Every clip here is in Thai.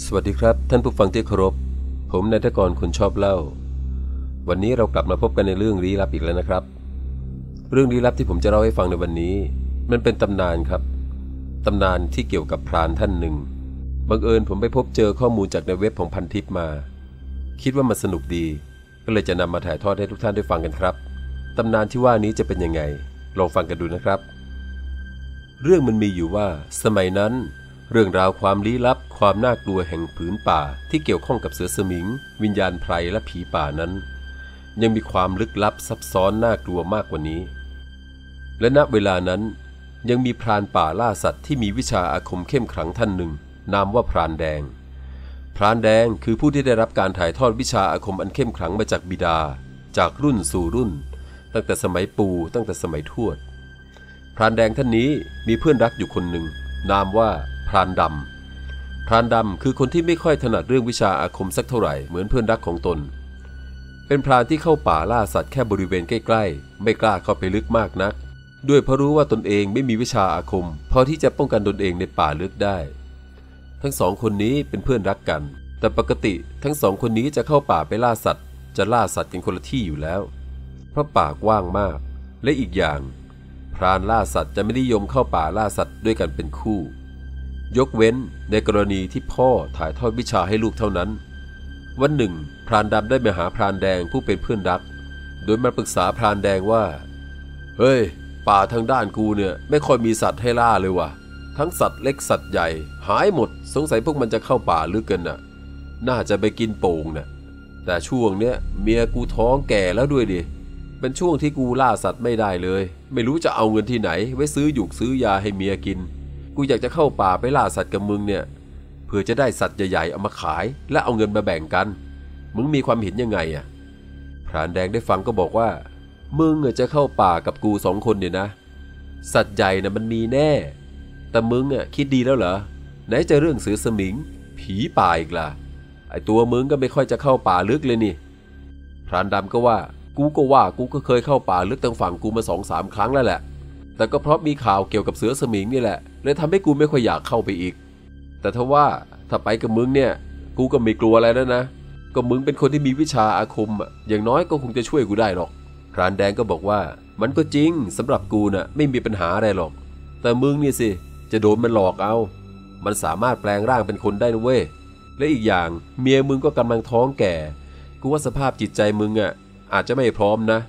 สวัสดีครับท่านผู้ฟังที่เคารพ ผมนายทกรคนชอบเล่า วันนี้เรากลับมาพบกันในเรื่องลี้ลับอีกแล้วนะครับ เรื่องลี้ลับที่ผมจะเล่าให้ฟังในวันนี้ มันเป็นตำนานครับตำนานที่เกี่ยวกับพรานท่านหนึ่งบังเอิญผมไปพบเจอข้อมูลจากในเว็บของพันทิปมา คิดว่ามันสนุกดี ก็เลยจะนำมาถ่ายทอดให้ทุกท่านได้ฟังกันครับตำนานที่ว่านี้จะเป็นยังไงลองฟังกันดูนะครับ เรื่องมันมีอยู่ว่า สมัยนั้น เรื่องราวความลี้ลับ ความน่ากลัวแห่งผืนป่าที่เกี่ยวข้องกับเสือสมิง วิญญาณไพรและผีป่านั้น ยังมีความลึกลับซับซ้อนน่ากลัวมากกว่านี้ และณเวลานั้นยังมีพรานป่าล่าสัตว์ที่มีวิชาอาคมเข้มขลังท่านหนึ่ง นามว่าพรานแดง พรานแดงคือผู้ที่ได้รับการถ่ายทอดวิชาอาคมอันเข้มขลังมาจากบิดา จากรุ่นสู่รุ่น ตั้งแต่สมัยปู่ตั้งแต่สมัยทวด พรานแดงท่านนี้มีเพื่อนรักอยู่คนหนึ่ง นามว่า รานดำพรานดำคือคนที่ไม่ค่อยถนัดเรื่องวิชาอาคมสักเท่าไหร่เหมือนเพื่อนรักของตน เป็นพรานที่เข้าป่าล่าสัตว์แค่บริเวณใกล้ๆ ไม่กล้าเข้าไปลึกมากนัก ด้วยเพราะรู้ว่าตนเองไม่มีวิชาอาคม พอที่จะป้องกันตนเองในป่าลึกได้ ทั้งสองคนนี้เป็นเพื่อนรักกัน แต่ปกติทั้งสองคนนี้จะเข้าป่าไปล่าสัตว์ จะล่าสัตว์กันคนละที่อยู่แล้ว เพราะป่ากว้างมาก และอีกอย่างพรานล่าสัตว์จะไม่นิยมเข้าป่าล่าสัตว์ด้วยกันเป็นคู่ ยกเว้นในกรณีที่พ่อถ่ายทอดวิชาให้ลูกเท่านั้น วันหนึ่ง พรานดำได้มาหาพรานแดงผู้เป็นเพื่อนรัก โดยมาปรึกษาพรานแดงว่า เฮ้ย ป่าทางด้านกูเนี่ยไม่ค่อยมีสัตว์ให้ล่าเลยว่ะ ทั้งสัตว์เล็กสัตว์ใหญ่ หายหมด สงสัยพวกมันจะเข้าป่าลึกกันน่ะ น่าจะไปกินโป่งน่ะ แต่ช่วงเนี้ยเมียกูท้องแก่แล้วด้วยดิ เป็นช่วงที่กูล่าสัตว์ไม่ได้เลย ไม่รู้จะเอาเงินที่ไหน ไว้ซื้อหยุกซื้อยาให้เมียกิน กูอยากจะเข้าป่าไปล่าสัตว์กับมึงเนี่ยเพื่อจะได้สัตว์ใหญ่ๆเอามาขาย และเอาเงินมาแบ่งกัน มึงมีความเห็นยังไงอะพรานแดงได้ฟังก็บอกว่า มึงจะเข้าป่ากับกูสองคนเนี่ยนะ สัตว์ใหญ่นะ่ะมันมีแน่ แต่มึงอะคิดดีแล้วเหรอไหนจะเรื่องเสือสมิง ผีป่าอีกล่ะไอตัวมึงก็ไม่ค่อยจะเข้าป่าลึกเลยนี่ พรานดำก็ว่า กูก็ว่ากูก็เคยเข้าป่าลึกทางฝั่งกูมาสองสามครั้งแล้วแหละ แต่ก็เพราะมีข่าวเกี่ยวกับเสือสมิงนี่แหละเลยทำให้กูไม่ค่อยอยากเข้าไปอีก แต่ถ้าว่าถ้าไปกับมึงเนี่ย กูก็ไม่กลัวอะไรแล้วนะ ก็มึงเป็นคนที่มีวิชาอาคมอะอย่างน้อยก็คงจะช่วยกูได้หรอกพรานแดงก็บอกว่ามันก็จริงสำหรับกูน่ะไม่มีปัญหาอะไรหรอก แต่มึงนี่สิจะโดนมันหลอกเอา มันสามารถแปลงร่างเป็นคนได้นะเว้ยและอีกอย่างเมียมึงก็กำลังท้องแก่ กูว่าสภาพจิตใจมึงอะอาจจะไม่พร้อมนะ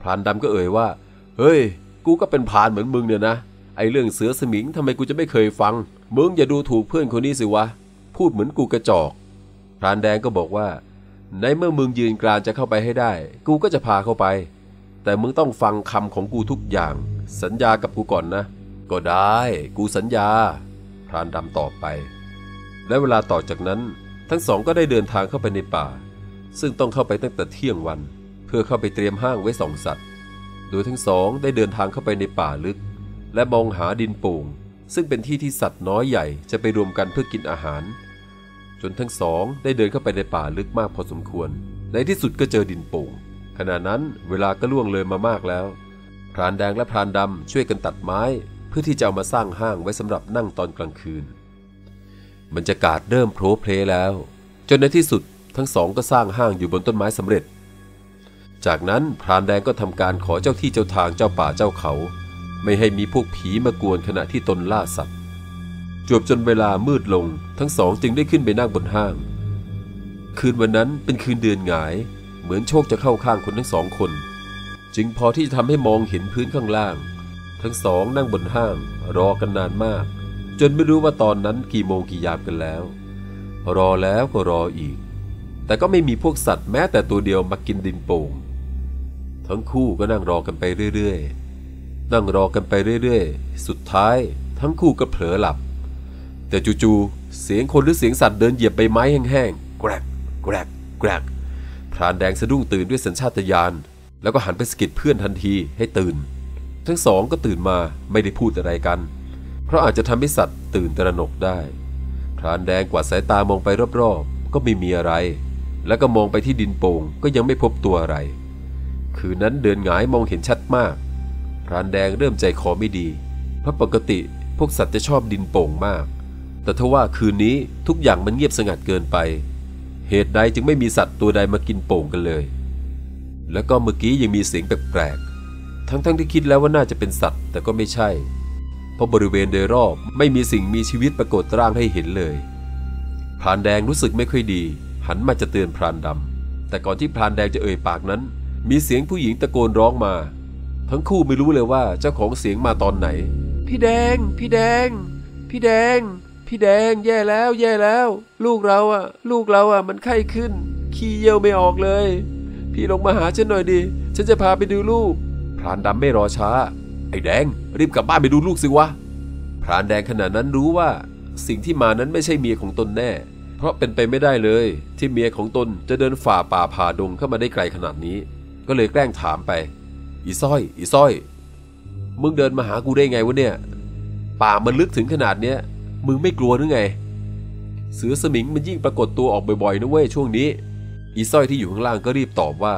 พรานดำก็เอ่ยว่า เฮ้ย กูก็เป็นพรานเหมือนมึงเนี่ยนะ ไอเรื่องเสือสมิงทำไมกูจะไม่เคยฟัง มึงอย่าดูถูกเพื่อนคนนี้สิวะ พูดเหมือนกูกระจอกพรานแดงก็บอกว่า ในเมื่อมึงยืนกรานจะเข้าไปให้ได้ กูก็จะพาเข้าไป แต่มึงต้องฟังคำของกูทุกอย่าง สัญญากับกูก่อนนะ ก็ได้ กูสัญญา พรานดำตอบไป และเวลาต่อจากนั้น ทั้งสองก็ได้เดินทางเข้าไปในป่า ซึ่งต้องเข้าไปตั้งแต่เที่ยงวัน เพื่อเข้าไปเตรียมห้างไว้สองสัตว์ โดยทั้งสองได้เดินทางเข้าไปในป่าลึก และมองหาดินโป่ง ซึ่งเป็นที่ที่สัตว์น้อยใหญ่จะไปรวมกันเพื่อกินอาหาร จนทั้งสองได้เดินเข้าไปในป่าลึกมากพอสมควร ในที่สุดก็เจอดินโป่ง ขณะนั้นเวลาก็ล่วงเลยมามากแล้ว พรานแดงและพรานดำช่วยกันตัดไม้ เพื่อที่จะเอามาสร้างห้างไว้สำหรับนั่งตอนกลางคืนบรรยากาศเริ่มโผล่เพลแล้ว จนในที่สุดทั้งสองก็สร้างห้างอยู่บนต้นไม้สำเร็จ จากนั้นพรานแดงก็ทำการขอเจ้าที่เจ้าทางเจ้าป่าเจ้าเขา ไม่ให้มีพวกผีมากวนขณะที่ตนล่าสัตว์ จวบจนเวลามืดลง ทั้งสองจึงได้ขึ้นไปนั่งบนห้าง คืนวันนั้นเป็นคืนเดือนหงาย เหมือนโชคจะเข้าข้างคนทั้งสองคน จึงพอที่จะทำให้มองเห็นพื้นข้างล่าง ทั้งสองนั่งบนห้าง รอกันนานมาก จนไม่รู้ว่าตอนนั้นกี่โมงกี่ยามกันแล้ว รอแล้วก็รออีกแต่ก็ไม่มีพวกสัตว์แม้แต่ตัวเดียวมากินดินโป่ง ทั้งคู่ก็นั่งรอกันไปเรื่อยๆ นั่งรอกันไปเรื่อยๆ สุดท้าย ทั้งคู่ก็เผลอหลับ แต่จู่ๆ เสียงคนหรือเสียงสัตว์เดินเหยียบใบไม้แห้งๆ แกรก แกรก แกรก พรานแดงสะดุ้งตื่นด้วยสัญชาตญาณ แล้วก็หันไปสกิดเพื่อนทันทีให้ตื่น ทั้งสองก็ตื่นมาไม่ได้พูดอะไรกัน เพราะอาจจะทำให้สัตว์ตื่นตระหนกได้ พรานแดงกวาดสายตามองไปรอบๆ ก็ไม่มีอะไร แล้วก็มองไปที่ดินโป่งก็ยังไม่พบตัวอะไร คืนนั้นเดินหงายมองเห็นชัดมาก พรานแดงเริ่มใจคอไม่ดี เพราะปกติพวกสัตว์จะชอบดินโป่งมาก แต่ทว่าคืนนี้ทุกอย่างมันเงียบสงัดเกินไป เหตุใดจึงไม่มีสัตว์ตัวใดมากินโป่งกันเลย แล้วก็เมื่อกี้ยังมีเสียงแปลกๆ ทั้งๆที่คิดแล้วว่าน่าจะเป็นสัตว์แต่ก็ไม่ใช่ เพราะบริเวณโดยรอบไม่มีสิ่งมีชีวิตปรากฏร่างให้เห็นเลย พรานแดงรู้สึกไม่ค่อยดี หันมาจะเตือนพรานดำแต่ก่อนที่พรานแดงจะเอ่ยปากนั้น มีเสียงผู้หญิงตะโกนร้องมา ทั้งคู่ไม่รู้เลยว่าเจ้าของเสียงมาตอนไหน พี่แดง พี่แดง พี่แดง พี่แดง แย่แล้ว แย่แล้ว ลูกเราอะลูกเราอะมันไข้ขึ้น ขี้เยี่ยวไม่ออกเลย พี่ลงมาหาฉันหน่อยดิ ฉันจะพาไปดูลูก พรานดำไม่รอช้า ไอ้แดง รีบกลับบ้านไปดูลูกสิวะ พรานแดงขณะนั้นรู้ว่า สิ่งที่มานั้นไม่ใช่เมียของตนแน่เพราะเป็นไปไม่ได้เลย ที่เมียของตนจะเดินฝ่าป่าผ่าดงเข้ามาได้ไกลขนาดนี้ ก็เลยแกล้งถามไป อีส้อย อีส้อย มึงเดินมาหากูได้ไงวะเนี่ย ป่ามันลึกถึงขนาดเนี้ย มึงไม่กลัวหรือไง เสือสมิงมันยิ่งปรากฏตัวออกบ่อยๆนะเว้ยช่วงนี้ อีส้อยที่อยู่ข้างล่างก็รีบตอบว่า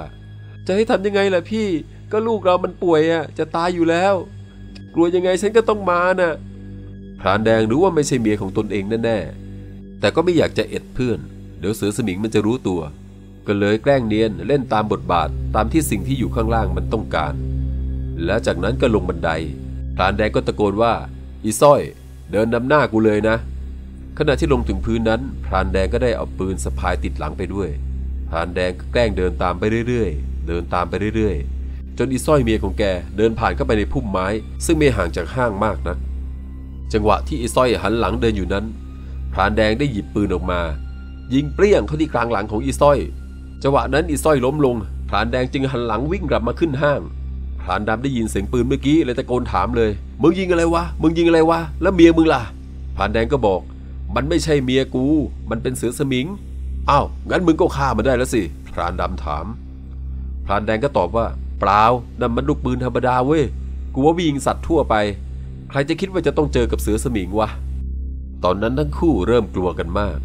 จะให้ทำยังไงล่ะพี่ ก็ลูกเรามันป่วยอะ จะตายอยู่แล้ว กลัวยังไงฉันก็ต้องมาน่ะ พรานแดงรู้ว่าไม่ใช่เมียของตนเองแน่ๆ แต่ก็ไม่อยากจะเอ็ดเพื่อน เดี๋ยวเสือสมิงมันจะรู้ตัว ก็เลยแกล้งเนียนเล่นตามบทบาทตามที่สิ่งที่อยู่ข้างล่างมันต้องการ แล้วจากนั้นก็ลงบันไดพรานแดงก็ตะโกนว่า อีส้อย เดินนำหน้ากูเลยนะ ขณะที่ลงถึงพื้นนั้น พรานแดงก็ได้เอาปืนสะพายติดหลังไปด้วย พรานแดงก็แกล้งเดินตามไปเรื่อยๆ เดินตามไปเรื่อยๆ จนอีส้อยเมียของแกเดินผ่านเข้าไปในพุ่มไม้ ซึ่งไม่ห่างจากห้างมากนัก จังหวะที่อีส้อยหันหลังเดินอยู่นั้น พรานแดงได้หยิบปืนออกมา ยิงเปรี้ยงเข้าที่กลางหลังของอีส้อย จังหวะนั้นอีส้อยล้มลงพรานแดงจึงหันหลังวิ่งกลับมาขึ้นห้างพรานดำได้ยินเสียงปืนเมื่อกี้เลยตะโกนถามเลย มึงยิงอะไรวะ มึงยิงอะไรวะ แล้วเมียมึงล่ะพรานแดงก็บอก มันไม่ใช่เมียกู มันเป็นเสือสมิง อ้าว งั้นมึงก็ฆ่ามันได้แล้วสิ พรานดำถาม พรานแดงก็ตอบว่า เปล่า นั่นมันลูกปืนธรรมดาเว้ย กูว่าวิ่งสัตว์ทั่วไป ใครจะคิดว่าจะต้องเจอกับเสือสมิงวะ ตอนนั้นทั้งคู่เริ่มกลัวกันมาก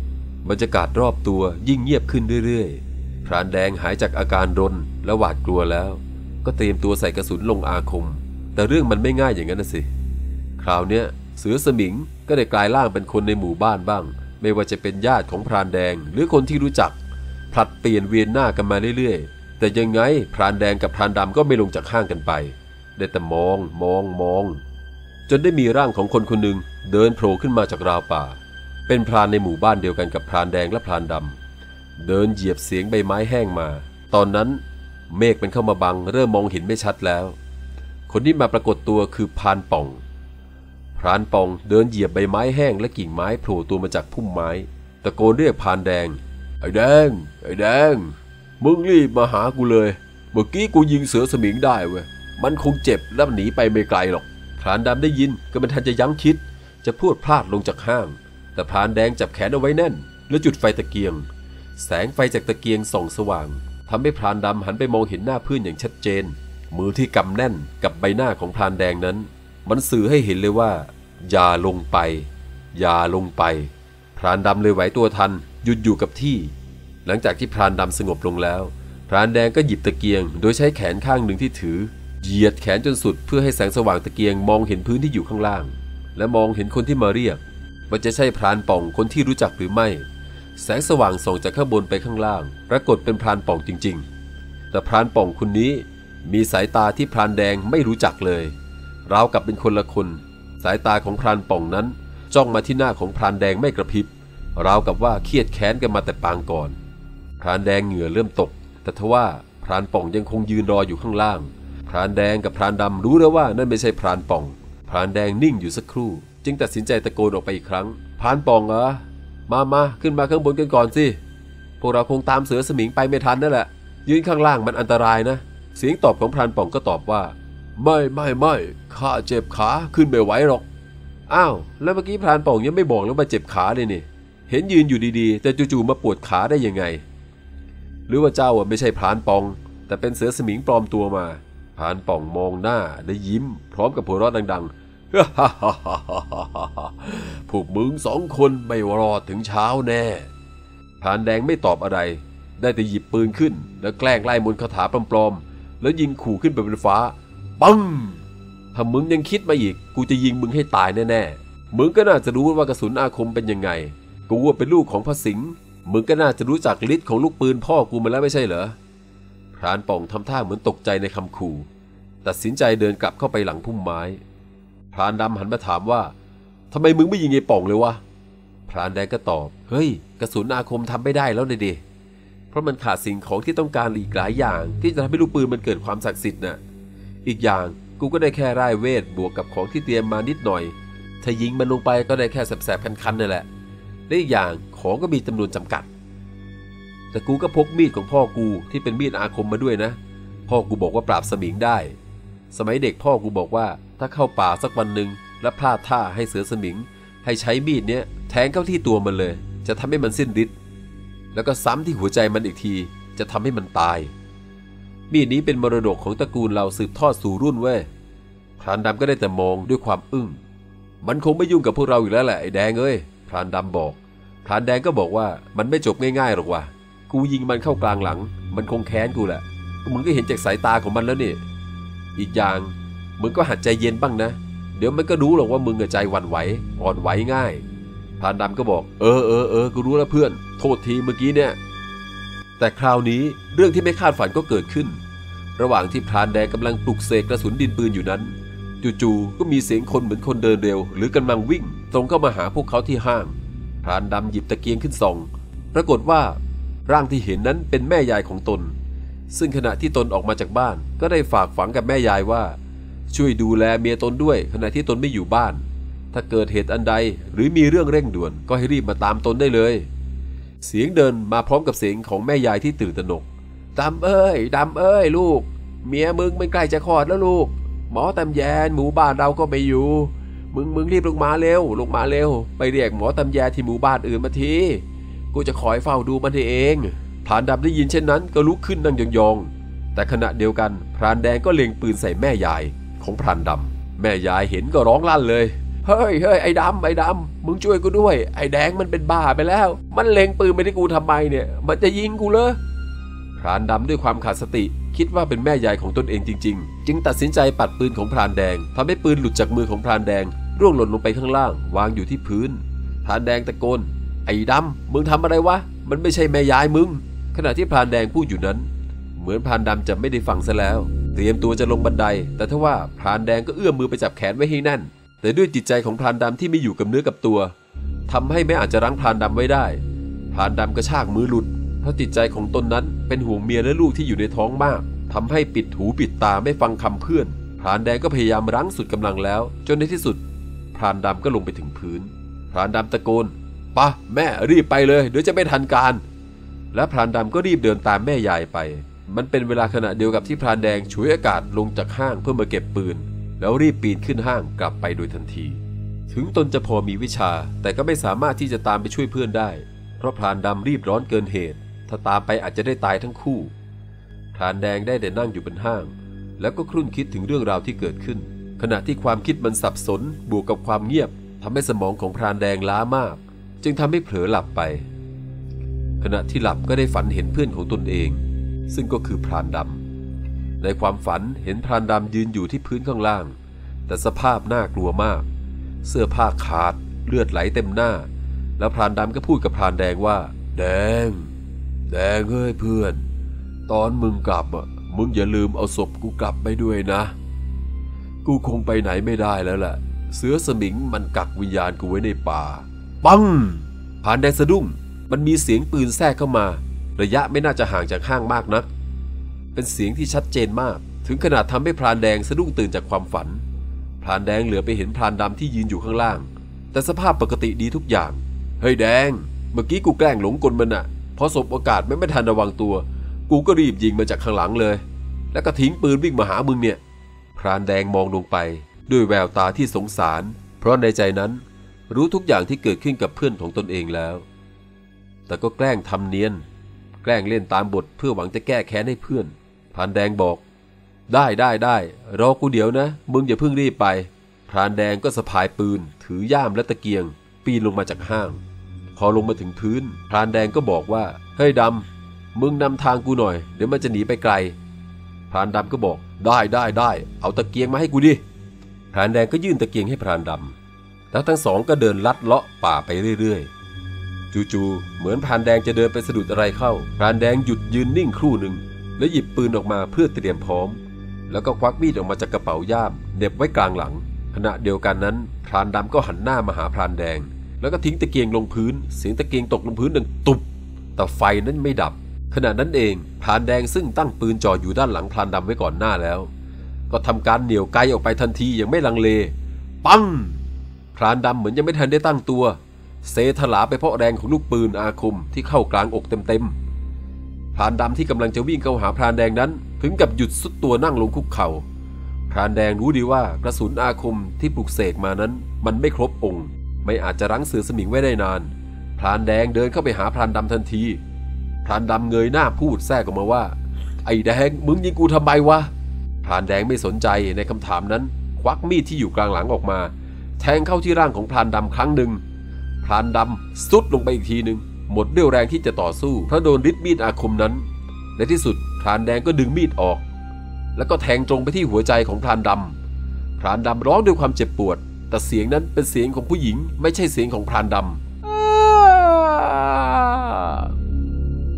บรรยากาศรอบตัวยิ่งเงียบขึ้นเรื่อยๆ พรานแดงหายจากอาการรนและหวาดกลัวแล้ว ก็เตรียมตัวใส่กระสุนลงอาคม แต่เรื่องมันไม่ง่ายอย่างนั้นนะสิ คราวเนี้ยเสือสมิงก็ได้กลายร่างเป็นคนในหมู่บ้านบ้าง ไม่ว่าจะเป็นญาติของพรานแดงหรือคนที่รู้จักผลัดเปลี่ยนเวียนหน้ากันมาเรื่อยๆ แต่ยังไงพรานแดงกับพรานดำก็ไม่ลงจากห้างกันไป ได้แต่มองมองมอง จนได้มีร่างของคนคนหนึ่งเดินโผล่ขึ้นมาจากราวป่า เป็นพรานในหมู่บ้านเดียวกันกับพรานแดงและพรานดำ เดินเหยียบเสียงใบไม้แห้งมา ตอนนั้นเมฆเป็นเข้ามาบัง เริ่มมองเห็นไม่ชัดแล้ว คนที่มาปรากฏตัวคือพรานป่อง พรานป่องเดินเหยียบใบไม้แห้งและกิ่งไม้โผล่ตัวมาจากพุ่มไม้ ตะโกนเรียกพรานแดง ไอ้แดง ไอ้แดง มึงรีบมาหากูเลย เมื่อกี้กูยิงเสือสมิงได้เว้ย มันคงเจ็บแล้วหนีไปไม่ไกลหรอก พรานดำได้ยินก็ไม่ทันจะยั้งคิด จะพูดพลาดลงจากห้าง แต่พรานแดงจับแขนเอาไว้แน่น แล้วจุดไฟตะเกียง แสงไฟจากตะเกียงส่องสว่างทำให้พรานดำหันไปมองเห็นหน้าเพื่อนอย่างชัดเจน มือที่กำแน่นกับใบหน้าของพรานแดงนั้น มันสื่อให้เห็นเลยว่า อย่าลงไป อย่าลงไป พรานดำเลยไหวตัวทันหยุดอยู่กับที่ หลังจากที่พรานดำสงบลงแล้ว พรานแดงก็หยิบตะเกียง โดยใช้แขนข้างหนึ่งที่ถือ เหยียดแขนจนสุดเพื่อให้แสงสว่างตะเกียงมองเห็นพื้นที่อยู่ข้างล่าง และมองเห็นคนที่มาเรียกว่าจะใช่พรานป่องคนที่รู้จักหรือไม่ แสงสว่างส่องจากข้างบนไปข้างล่าง ปรากฏเป็นพรานป่องจริง ๆ แต่พรานป่องคนนี้มีสายตาที่พรานแดงไม่รู้จักเลย ราวกับเป็นคนละคน สายตาของพรานป่องนั้นจ้องมาที่หน้าของพรานแดงไม่กระพริบ ราวกับว่าเครียดแค้นกันมาแต่ปางก่อน พรานแดงเหงื่อเริ่มตก แต่ทว่าพรานป่องยังคงยืนรออยู่ข้างล่าง พรานแดงกับพรานดำรู้แล้วว่านั่นไม่ใช่พรานป่อง พรานแดงนิ่งอยู่สักครู่ จึงตัดสินใจตะโกนออกไปอีกครั้ง พรานป่องเหรอ มามาขึ้นมาข้างบนกันก่อนสิ พวกเราคงตามเสือสมิงไปไม่ทันนั่นแหละ ยืนข้างล่างมันอันตรายนะ เสียงตอบของพรานป่องก็ตอบว่า ไม่ไม่ไม่ข้าเจ็บขาขึ้นไม่ไหวหรอก อ้าว แล้วเมื่อกี้พรานป่องยังไม่บอกแล้วมาเจ็บขาเลยนี่ เห็นยืนอยู่ดีๆ แต่จู่ๆมาปวดขาได้ยังไง หรือว่าเจ้าอะไม่ใช่พรานป่อง แต่เป็นเสือสมิงปลอมตัวมาพรานป่องมองหน้าและยิ้ม พร้อมกับหัวเราะดัง ๆ พวกมึงสองคนไม่รอดถึงเช้าแน่พรานแดงไม่ตอบอะไร ได้แต่หยิบปืนขึ้น แล้วแกล้งไล่มนต์คาถาปลอมๆ แล้วยิงขู่ขึ้นไปบนฟ้า ปังถ้ามึงยังคิดมาอีก กูจะยิงมึงให้ตายแน่ๆ มึงก็น่าจะรู้ว่ากระสุนอาคมเป็นยังไง กูว่าเป็นลูกของพระสิงห์มึงก็น่าจะรู้จักฤทธิ์ของลูกปืนพ่อกูมาแล้วไม่ใช่เหรอ พรานป่องทำท่าเหมือนตกใจในคำขู่ ตัดสินใจเดินกลับเข้าไปหลังพุ่มไม้ พรานดำหันมาถามว่าทำไมมึงไม่ยิงไอ้ป่องเลยวะพรานแดงก็ตอบ เฮ้ย กระสุนอาคมทำไม่ได้แล้วเดเพราะมันขาดสิ่งของที่ต้องการอีกหลายอย่าง ที่จะทำให้ลูกปืนมันเกิดความศักดิ์สิทธิ์น่ะ อีกอย่างกูก็ได้แค่ร่ายเวทบวกกับของที่เตรียมมานิดหน่อย ถ้ายิงมันลงไปก็ได้แค่แสบๆคันๆนั่นแหละ และอีกอย่างของก็มีจำนวนจำกัด แต่กูก็พกมีดของพ่อกูที่เป็นมีดอาคมมาด้วยนะ พ่อกูบอกว่าปราบสมิงได้ สมัยเด็กพ่อกูบอกว่า ถ้าเข้าป่าสักวันหนึ่งและพลาดท่าให้เสือสมิง ให้ใช้มีดเนี้ยแทงเข้าที่ตัวมันเลย จะทำให้มันสิ้นฤทธิ์แล้วก็ซ้ำที่หัวใจมันอีกที จะทำให้มันตาย มีดนี้เป็นมรดกของตระกูลเราสืบทอดสู่รุ่นเว้ยพรานดำก็ได้แต่มองด้วยความอึ้งมันคงไม่ยุ่งกับพวกเราอีกแล้วแหละไอ้แดงเอ้ยพรานดำบอกพรานแดงก็บอกว่ามันไม่จบง่ายๆหรอกว่ะกูยิงมันเข้ากลางหลัง มันคงแค้นกูแหละมึงก็เห็นจากสายตาของมันแล้วนี่อีกอย่าง มึงก็หัดใจเย็นบ้างนะ เดี๋ยวมันก็รู้หรอกว่ามึงใจหวั่นไหว อ่อนไหวง่ายพานดำก็บอก เออเออเออกูรู้แล้วเพื่อน โทษทีเมื่อกี้เนี่ย แต่คราวนี้เรื่องที่ไม่คาดฝันก็เกิดขึ้น ระหว่างที่พรานแดงกำลังปลุกเสกกระสุนดินปืนอยู่นั้น จู่ๆก็มีเสียงคนเหมือนคนเดินเร็ว หรือกำลังวิ่ง ตรงเข้ามาหาพวกเขาที่ห้างพรานดำหยิบตะเกียงขึ้นส่อง ปรากฏว่า ร่างที่เห็นนั้นเป็นแม่ยายของตน ซึ่งขณะที่ตนออกมาจากบ้านก็ได้ฝากฝังกับแม่ยายว่า ช่วยดูแลเมียตนด้วยขณะที่ตนไม่อยู่บ้าน ถ้าเกิดเหตุอันใดหรือมีเรื่องเร่งด่วนก็ให้รีบมาตามตนได้เลย เสียงเดินมาพร้อมกับเสียงของแม่ยายที่ตื่นตระหนกดำเอ้ยดำเอ้ยลูก เมียมึงมันใกล้จะคลอดแล้วลูก หมอตำแยนหมู่บ้านเราก็ไม่อยู่ มึงมึงรีบลงมาเร็วลงมาเร็ว ไปเรียกหมอตำแยที่หมู่บ้านอื่นมาทีกูจะคอยเฝ้าดูมันเองพรานดำได้ยินเช่นนั้นก็ลุกขึ้นนั่งยองๆแต่ขณะเดียวกันพรานแดงก็เล็งปืนใส่แม่ยาย ของพรานดำแม่ยายเห็นก็ร้องลั่นเลย เฮ้ยเฮ้ยไอ้ดำไอ้ดำมึงช่วยกูด้วย ไอ้แดงมันเป็นบ้าไปแล้ว มันเล็งปืนไปที่กูทำไมเนี่ย มันจะยิงกูเลยพรานดำด้วยความขาดสติ คิดว่าเป็นแม่ยายของตนเองจริง ๆ จึงตัดสินใจปัดปืนของพรานแดงทำให้ปืนหลุดจากมือของพรานแดง ร่วงหล่นลงไปข้างล่าง วางอยู่ที่พื้นพรานแดงตะโกนไอ้ดำมึงทำอะไรวะมันไม่ใช่แม่ยายมึง ขณะที่พรานแดงพูดอยู่นั้น เหมือนพรานดำจะไม่ได้ฟังซะแล้ว เตรียมตัวจะลงบันได แต่ทว่าพรานแดงก็เอื้อมมือไปจับแขนไว้ให้แน่น แต่ด้วยจิตใจของพรานดำที่ไม่อยู่กับเนื้อกับตัวทำให้ไม่อาจจะรั้งพรานดำไว้ได้ พรานดำกระชากมือหลุด เพราะจิตใจของตนนั้นเป็นห่วงเมียและลูกที่อยู่ในท้องมากทำให้ปิดหูปิดตาไม่ฟังคำเพื่อนพรานแดงก็พยายามรั้งสุดกำลังแล้ว จนในที่สุด พรานดำก็ลงไปถึงพื้น พรานดำตะโกนปะแม่รีบไปเลยเดี๋ยวจะไม่ทันการ และพรานดำก็รีบเดินตามแม่ยายไป มันเป็นเวลาขณะเดียวกับที่พรานแดงฉวยอากาศลงจากห้างเพื่อมาเก็บปืน แล้วรีบปีนขึ้นห้างกลับไปโดยทันที ถึงตนจะพอมีวิชา แต่ก็ไม่สามารถที่จะตามไปช่วยเพื่อนได้ เพราะพรานดำรีบร้อนเกินเหตุ ถ้าตามไปอาจจะได้ตายทั้งคู่พรานแดงได้แต่นั่งอยู่บนห้าง แล้วก็ครุ่นคิดถึงเรื่องราวที่เกิดขึ้น ขณะที่ความคิดมันสับสน บวกกับความเงียบทำให้สมองของพรานแดงล้ามาก จึงทำให้เผลอหลับไป ขณะที่หลับก็ได้ฝันเห็นเพื่อนของตนเอง ซึ่งก็คือพรานดำในความฝันเห็นพรานดำยืนอยู่ที่พื้นข้างล่าง แต่สภาพน่ากลัวมาก เสื้อผ้าขาดเลือดไหลเต็มหน้า แล้วพรานดำก็พูดกับพรานแดงว่า แดง แดงเฮ้ยเพื่อน ตอนมึงกลับอะมึงอย่าลืมเอาศพกูกลับไปด้วยนะ กูคงไปไหนไม่ได้แล้วแหละเสือสมิงมันกักวิญญาณกูไว้ในป่า ปังผ่านแดงสะดุ้ง มันมีเสียงปืนแทรกเข้ามา ระยะไม่น่าจะห่างจากห้างมากนัก เป็นเสียงที่ชัดเจนมาก ถึงขนาดทำให้พรานแดงสะดุ้งตื่นจากความฝัน พรานแดงเหลือไปเห็นพรานดำที่ยืนอยู่ข้างล่าง แต่สภาพปกติดีทุกอย่าง เฮ้ยแดง เมื่อกี้กูแกล้งหลงกลมันอะพอสบโอกาสไม่ไม่ทันระวังตัว กูก็รีบยิงมาจากข้างหลังเลย แล้วก็ทิ้งปืนวิ่งมาหามึงเนี่ย พรานแดงมองลงไป ด้วยแววตาที่สงสาร เพราะในใจนั้น รู้ทุกอย่างที่เกิดขึ้นกับเพื่อนของตนเองแล้ว แต่ก็แกล้งทำเนียน แกล้งเล่นตามบทเพื่อหวังจะแก้แค้นให้เพื่อนพรานแดงบอก ได้ได้ได้รอกูเดี๋ยวนะ มึงอย่าเพิ่งรีบไปพรานแดงก็สะพายปืน ถือย่ามและตะเกียง ปีนลงมาจากห้าง พอลงมาถึงพื้น พรานแดงก็บอกว่า เฮ้ยดำ มึงนำทางกูหน่อย เดี๋ยวมันจะหนีไปไกล พรานดำก็บอก ได้ได้ได้ เอาตะเกียงมาให้กูดิ พรานแดงก็ยื่นตะเกียงให้พรานดำแต่แล้วทั้งสองก็เดินลัดเลาะป่าไปเรื่อยๆ จู่ๆเหมือนพรานแดงจะเดินไปสะดุดอะไรเข้าพรานแดงหยุดยืนนิ่งครู่หนึ่งแล้วหยิบปืนออกมาเพื่อเตรียมพร้อม แล้วก็ควักมีดออกมาจากกระเป๋าย่ามเหน็บไว้กลางหลัง ขณะเดียวกันนั้นพรานดำก็หันหน้ามาหาพรานแดง แล้วก็ทิ้งตะเกียงลงพื้น เสียงตะเกียงตกลงพื้นดังตุบแต่ไฟนั้นไม่ดับ ขณะนั้นเองพรานแดงซึ่งตั้งปืนจ่ออยู่ด้านหลังพรานดำไว้ก่อนหน้าแล้ว ก็ทำการเหนี่ยวไกออกไปทันทีอย่างไม่ลังเล ปังพรานดำเหมือนยังไม่ทันได้ตั้งตัว เซถลาไปเพราะแรงของลูกปืนอาคมที่เข้ากลางอกเต็มๆพรานดำที่กำลังจะวิ่งเข้าหาพรานแดงนั้น ถึงกับหยุดสุดตัวนั่งลงคุกเขา่าพรานแดงรู้ดีว่ากระสุนอาคมที่ปลุกเสกมานั้น มันไม่ครบองค์ ไม่อาจจะรั้งเสือสมิงไว้ได้นาน พรานแดงเดินเข้าไปหาพรานดำทันที พรานดำเงยหน้าพูดแทรกออกมาว่า ไอ้แดงมึงยิงกูทำไมวะพรานแดงไม่สนใจในคำถามนั้น ควักมีดที่อยู่กลางหลังออกมา แทงเข้าที่ร่างของพรานดำครั้งหนึ่ง พรานดำสุดลงไปอีกทีหนึ่งหมดเรี่ยวแรงที่จะต่อสู้เพราะโดนริดมีดอาคมนั้น ในที่สุดพรานแดงก็ดึงมีดออก แล้วก็แทงตรงไปที่หัวใจของพรานดำพรานดำร้องด้วยความเจ็บปวด แต่เสียงนั้นเป็นเสียงของผู้หญิง ไม่ใช่เสียงของพรานดำ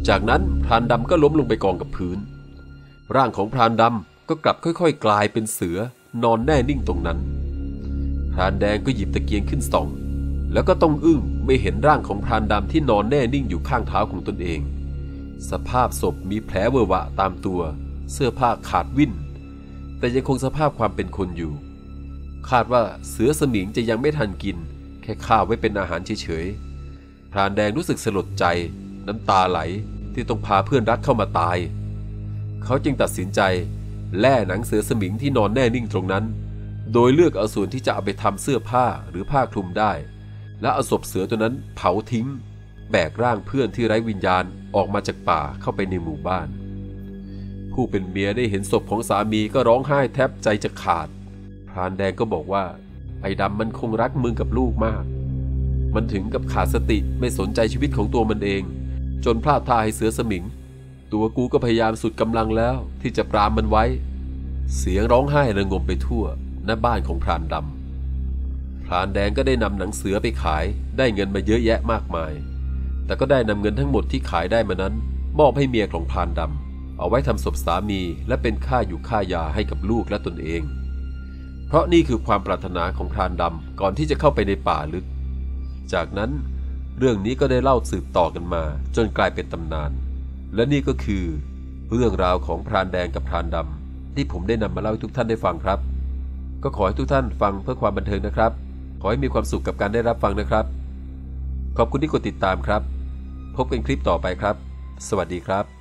จากนั้นพรานดำก็ล้มลงไปกองกับพื้น ร่างของพรานดำก็กลับค่อยๆ กลายเป็นเสือนอนแน่นิ่งตรงนั้นพรานแดงก็หยิบตะเกียงขึ้นส่อง แล้วก็ต้องอึ้งไม่เห็นร่างของพรานดำที่นอนแน่นิ่งอยู่ข้างเท้าของตนเอง สภาพศพมีแผลเวอะหวะตามตัว เสื้อผ้าขาดวิ่น แต่ยังคงสภาพความเป็นคนอยู่ คาดว่าเสือสมิงจะยังไม่ทันกิน แค่ข้าวไว้เป็นอาหารเฉยๆพรานแดงรู้สึกสลดใจ น้ำตาไหลที่ต้องพาเพื่อนรักเข้ามาตาย เขาจึงตัดสินใจ แล่หนังเสือสมิงที่นอนแน่นิ่งตรงนั้น โดยเลือกเอาส่วนที่จะเอาไปทำเสื้อผ้าหรือผ้าคลุมได้ และเอาศพเสือตัวนั้นเผาทิ้ง แบกร่างเพื่อนที่ไร้วิญญาณออกมาจากป่าเข้าไปในหมู่บ้าน ผู้เป็นเมียได้เห็นศพของสามีก็ร้องไห้แทบใจจะขาด พรานแดงก็บอกว่า ไอ้ดำมันคงรักมึงกับลูกมาก มันถึงกับขาดสติไม่สนใจชีวิตของตัวมันเอง จนพลาดท่าให้เสือสมิง ตัวกูก็พยายามสุดกำลังแล้วที่จะปรามมันไว้ เสียงร้องไห้ระงมไปทั่วหน้าบ้านของพรานดำ พรานแดงก็ได้นำหนังเสือไปขาย ได้เงินมาเยอะแยะมากมาย แต่ก็ได้นำเงินทั้งหมดที่ขายได้มานั้น มอบให้เมียของพรานดำเอาไว้ทำศพสามีและเป็นค่าอยู่ค่ายาให้กับลูกและตนเอง เพราะนี่คือความปรารถนาของพรานดำก่อนที่จะเข้าไปในป่าลึก จากนั้นเรื่องนี้ก็ได้เล่าสืบต่อกันมา จนกลายเป็นตำนาน และนี่ก็คือ เรื่องราวของพรานแดงกับพรานดำที่ผมได้นำมาเล่าให้ทุกท่านได้ฟังครับ ก็ขอให้ทุกท่านฟังเพื่อความบันเทิงนะครับ ขอให้มีความสุขกับการได้รับฟังนะครับ ขอบคุณที่กดติดตามครับ พบกันคลิปต่อไปครับ สวัสดีครับ